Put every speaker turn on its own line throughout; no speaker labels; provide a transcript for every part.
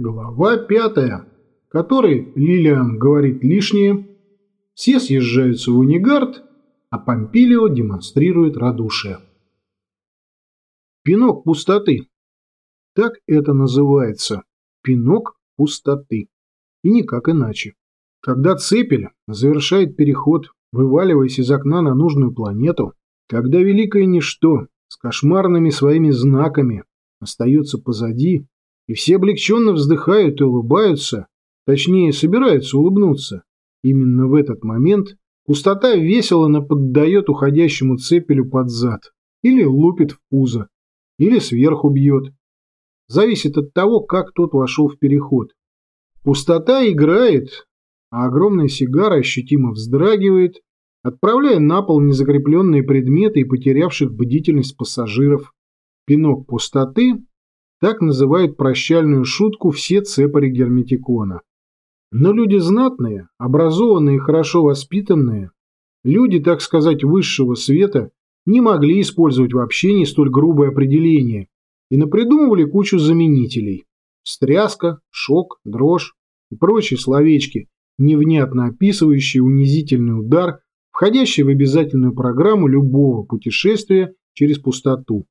Глава пятая, которой Лилиан говорит лишнее, все съезжаются в унигард, а Помпилио демонстрирует радушие. Пинок пустоты. Так это называется. Пинок пустоты. И никак иначе. Когда цепель завершает переход, вываливаясь из окна на нужную планету, когда великое ничто с кошмарными своими знаками остается позади, и все облегченно вздыхают и улыбаются, точнее, собираются улыбнуться. Именно в этот момент пустота весело наподдает уходящему цепелю под зад, или лупит в пузо, или сверху бьет. Зависит от того, как тот вошел в переход. Пустота играет, а огромная сигара ощутимо вздрагивает, отправляя на пол незакрепленные предметы и потерявших бдительность пассажиров. Пинок пустоты так называют прощальную шутку все цепари герметикона. Но люди знатные, образованные и хорошо воспитанные, люди, так сказать, высшего света, не могли использовать в общении столь грубое определение и напридумывали кучу заменителей. Стряска, шок, дрожь и прочие словечки, невнятно описывающие унизительный удар, входящий в обязательную программу любого путешествия через пустоту.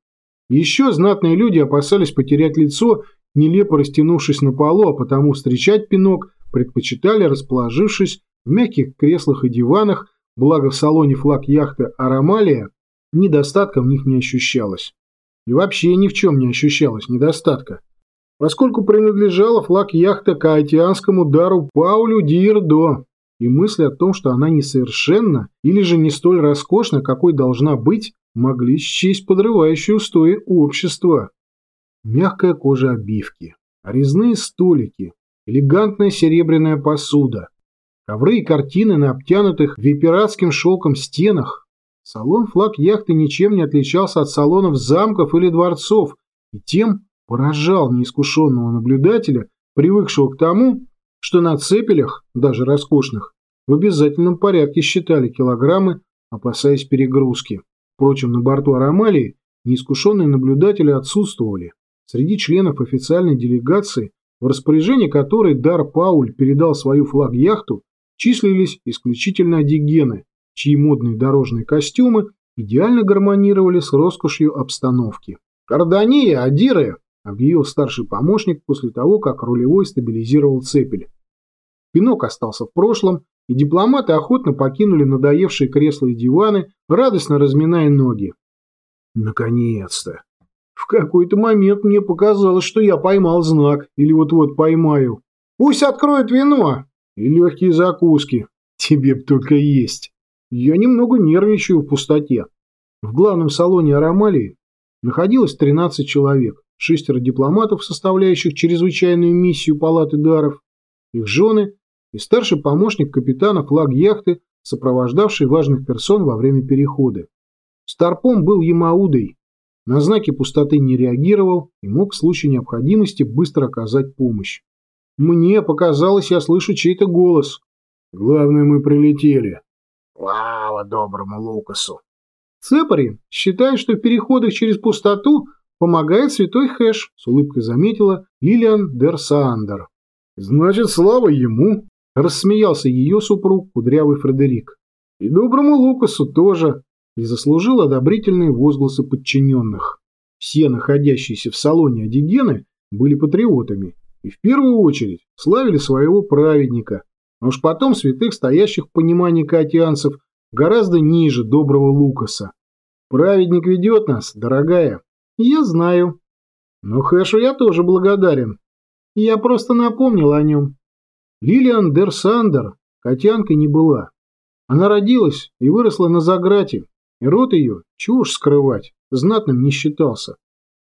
Еще знатные люди опасались потерять лицо, нелепо растянувшись на полу, а потому встречать пинок предпочитали, расположившись в мягких креслах и диванах, благо в салоне флаг яхты «Арамалия» недостатка в них не ощущалось. И вообще ни в чем не ощущалось недостатка, поскольку принадлежала флаг яхта каотианскому дару Паулю Диердо, и мысли о том, что она несовершенна или же не столь роскошна, какой должна быть, могли счесть подрывающие устои общества. Мягкая кожа обивки, резные столики, элегантная серебряная посуда, ковры и картины на обтянутых виператским шелком стенах. Салон флаг яхты ничем не отличался от салонов замков или дворцов и тем поражал неискушенного наблюдателя, привыкшего к тому, что на цепелях, даже роскошных, в обязательном порядке считали килограммы, опасаясь перегрузки. Впрочем, на борту Арамалии неискушенные наблюдатели отсутствовали. Среди членов официальной делегации, в распоряжении которой Дар Пауль передал свою флаг-яхту, числились исключительно одигены, чьи модные дорожные костюмы идеально гармонировали с роскошью обстановки. «Кардания, Адиры!» – объявил старший помощник после того, как рулевой стабилизировал цепель. Пинок остался в прошлом, и дипломаты охотно покинули надоевшие кресла и диваны, радостно разминая ноги. Наконец-то! В какой-то момент мне показалось, что я поймал знак, или вот-вот поймаю. Пусть откроют вино и легкие закуски. Тебе б только есть. Я немного нервничаю в пустоте. В главном салоне Арамалии находилось 13 человек, шестеро дипломатов, составляющих чрезвычайную миссию Палаты даров, их жены и старший помощник капитана флаг яхты, сопровождавший важных персон во время перехода. Старпом был Ямаудой, на знаки пустоты не реагировал и мог в случае необходимости быстро оказать помощь. Мне показалось, я слышу чей-то голос. Главное, мы прилетели. Слава доброму Лукасу. Цепари считают, что в переходах через пустоту помогает святой Хэш, с улыбкой заметила Лилиан Дерсандер. Значит, слава ему, Рассмеялся ее супруг, кудрявый Фредерик. И доброму Лукасу тоже. И заслужил одобрительные возгласы подчиненных. Все находящиеся в салоне Адигены были патриотами и в первую очередь славили своего праведника, а уж потом святых, стоящих в понимании каотианцев, гораздо ниже доброго Лукаса. Праведник ведет нас, дорогая. Я знаю. Но Хэшу я тоже благодарен. Я просто напомнил о нем. Лилиан Дерсандер котянкой не была. Она родилась и выросла на Заграте, и род ее, чушь скрывать, знатным не считался.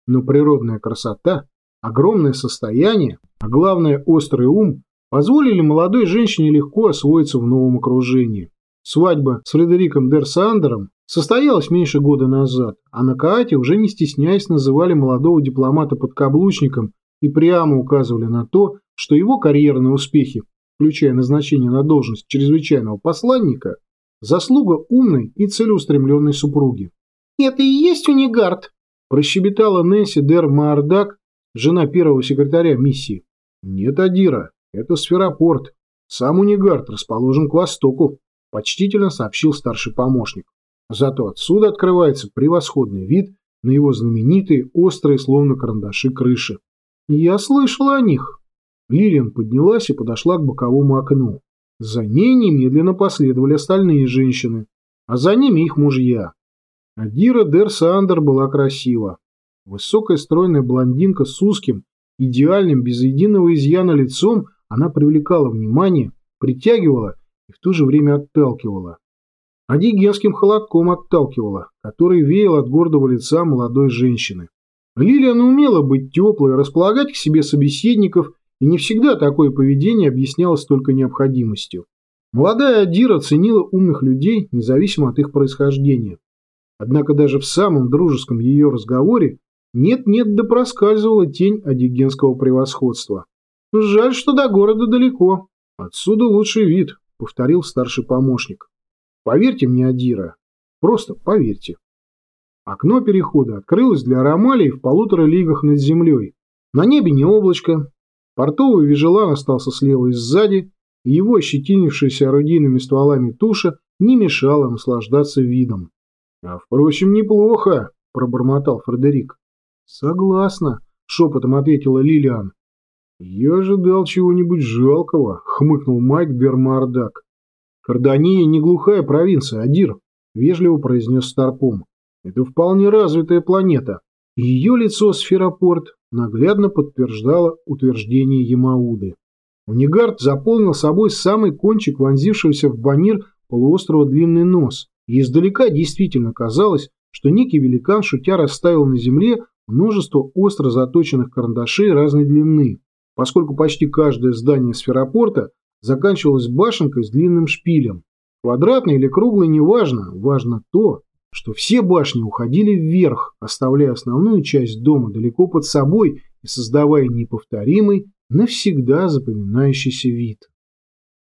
Но природная красота, огромное состояние, а главное острый ум позволили молодой женщине легко освоиться в новом окружении. Свадьба с Фредериком Дерсандером состоялась меньше года назад, а на Каате уже не стесняясь называли молодого дипломата подкаблучником и прямо указывали на то, что его карьерные успехи, включая назначение на должность чрезвычайного посланника, заслуга умной и целеустремленной супруги. «Это и есть унигард», – прощебетала Нэнси Дер Маардак, жена первого секретаря миссии. Нет, Адира, это сферопорт. Сам Унигард расположен к востоку, почтительно сообщил старший помощник. Зато отсюда открывается превосходный вид на его знаменитые острые, словно карандаши, крыши. Я слышала о них. Лилиан поднялась и подошла к боковому окну. За ней немедленно последовали остальные женщины, а за ними их мужья. Адира Дер Сандер была красива. Высокая стройная блондинка с узким, идеальным, без единого изъяна лицом, она привлекала внимание, притягивала и в то же время отталкивала. А гигантским холодком отталкивала, который веял от гордого лица молодой женщины. Лилиан умела быть теплой, располагать к себе собеседников, и не всегда такое поведение объяснялось только необходимостью. Молодая Адира ценила умных людей, независимо от их происхождения. Однако даже в самом дружеском ее разговоре нет-нет да проскальзывала тень одигенского превосходства. «Жаль, что до города далеко. Отсюда лучший вид», — повторил старший помощник. «Поверьте мне, Адира, просто поверьте». Окно перехода открылось для Ромалии в полутора лигах над землей. На небе не облачко. Портовый вижелан остался слева и сзади, и его ощетинившаяся орудийными стволами туша не мешала наслаждаться видом. «А впрочем, неплохо», — пробормотал Фредерик. «Согласна», — шепотом ответила Лилиан. «Я ожидал чего-нибудь жалкого», — хмыкнул Майк Бермардак. «Кардания не глухая провинция, Адир», — вежливо произнес Старпом. «Это вполне развитая планета». Ее лицо сферопорт наглядно подтверждало утверждение Ямауды. Унигард заполнил собой самый кончик вонзившегося в банир полуострова длинный нос, и издалека действительно казалось, что некий великан, шутя, расставил на земле множество остро заточенных карандашей разной длины, поскольку почти каждое здание сферопорта заканчивалось башенкой с длинным шпилем. Квадратный или круглый неважно, важно то, что все башни уходили вверх, оставляя основную часть дома далеко под собой и создавая неповторимый, навсегда запоминающийся вид.